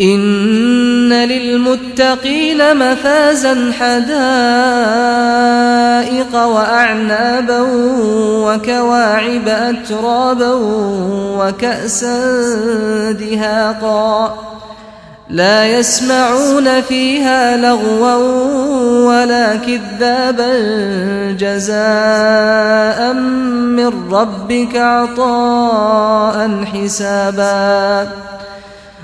ان للمتقين مفازا حدائق واعنابا وكواعب اترابا وكأسا دهاقا لا يسمعون فيها لغوا ولا كذابا جزاء من ربك عطاء حسابا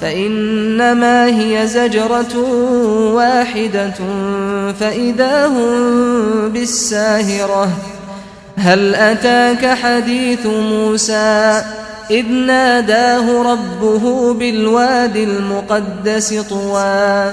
فإنما هي زجرة واحدة فإذا هم بالساهرة. هل أتاك حديث موسى؟ إذ ناداه ربه بالواد المقدس طوى.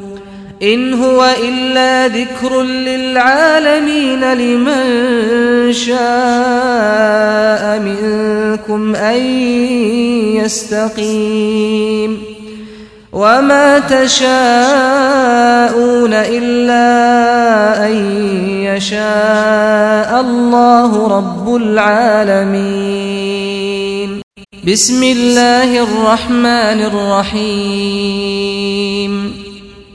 إن هو إلا ذكر للعالمين لمن شاء منكم أن يستقيم وما تشاءون إلا أن يشاء الله رب العالمين بسم الله الرحمن الرحيم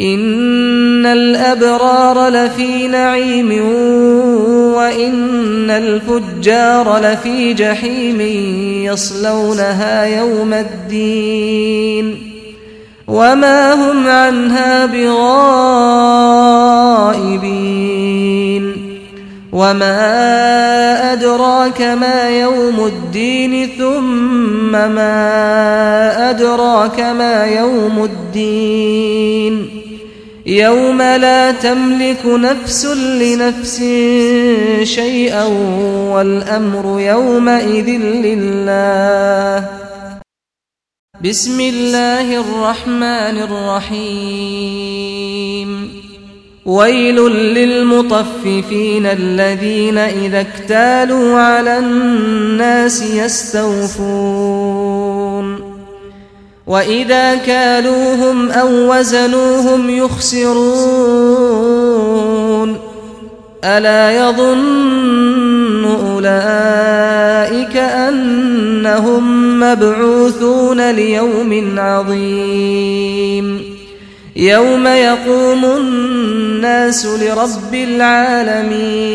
ان الابرار لفي نعيم وان الفجار لفي جحيم يصلونها يوم الدين وما هم عنها بغائبين وما أدراك ما يوم الدين ثم ما أدراك ما يوم الدين يوم لا تملك نفس لنفس شيئا والأمر يومئذ لله بسم الله الرحمن الرحيم ويل للمطففين الذين إذا اكتالوا على الناس يستوفون وَإِذَا كَالُوهُمْ أَوْ وَزَنُوهُمْ يُخْسِرُونَ أَلَا يَظُنُّ أُولَئِكَ أَنَّهُمْ مَبْعُوثُونَ لِيَوْمٍ عَظِيمٍ يَوْمَ يَقُومُ النَّاسُ لِرَبِّ الْعَالَمِينَ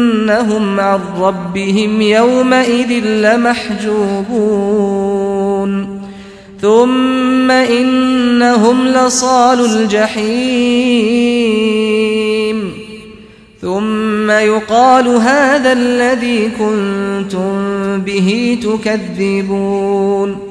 انهم عن ربهم يومئذ لمحجوبون ثم انهم لصال الجحيم ثم يقال هذا الذي كنتم به تكذبون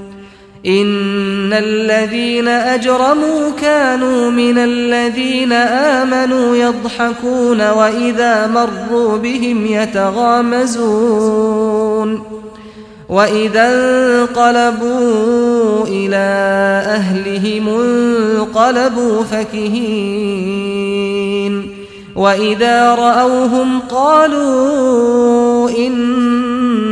ان الذين اجرموا كانوا من الذين امنوا يضحكون واذا مروا بهم يتغامزون واذا انقلبوا إلى اهلهم انقلبوا فكهين واذا راوهم قالوا ان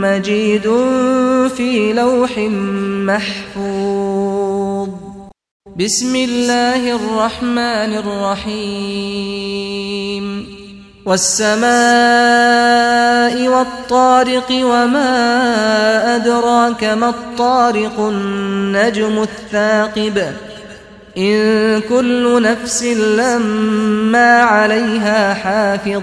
مجيد في لوح محفوظ. بسم الله الرحمن الرحيم. والسماء والطارق وما أدراك ما الطارق النجم الثاقب. إن كل نفس لما عليها حافظ.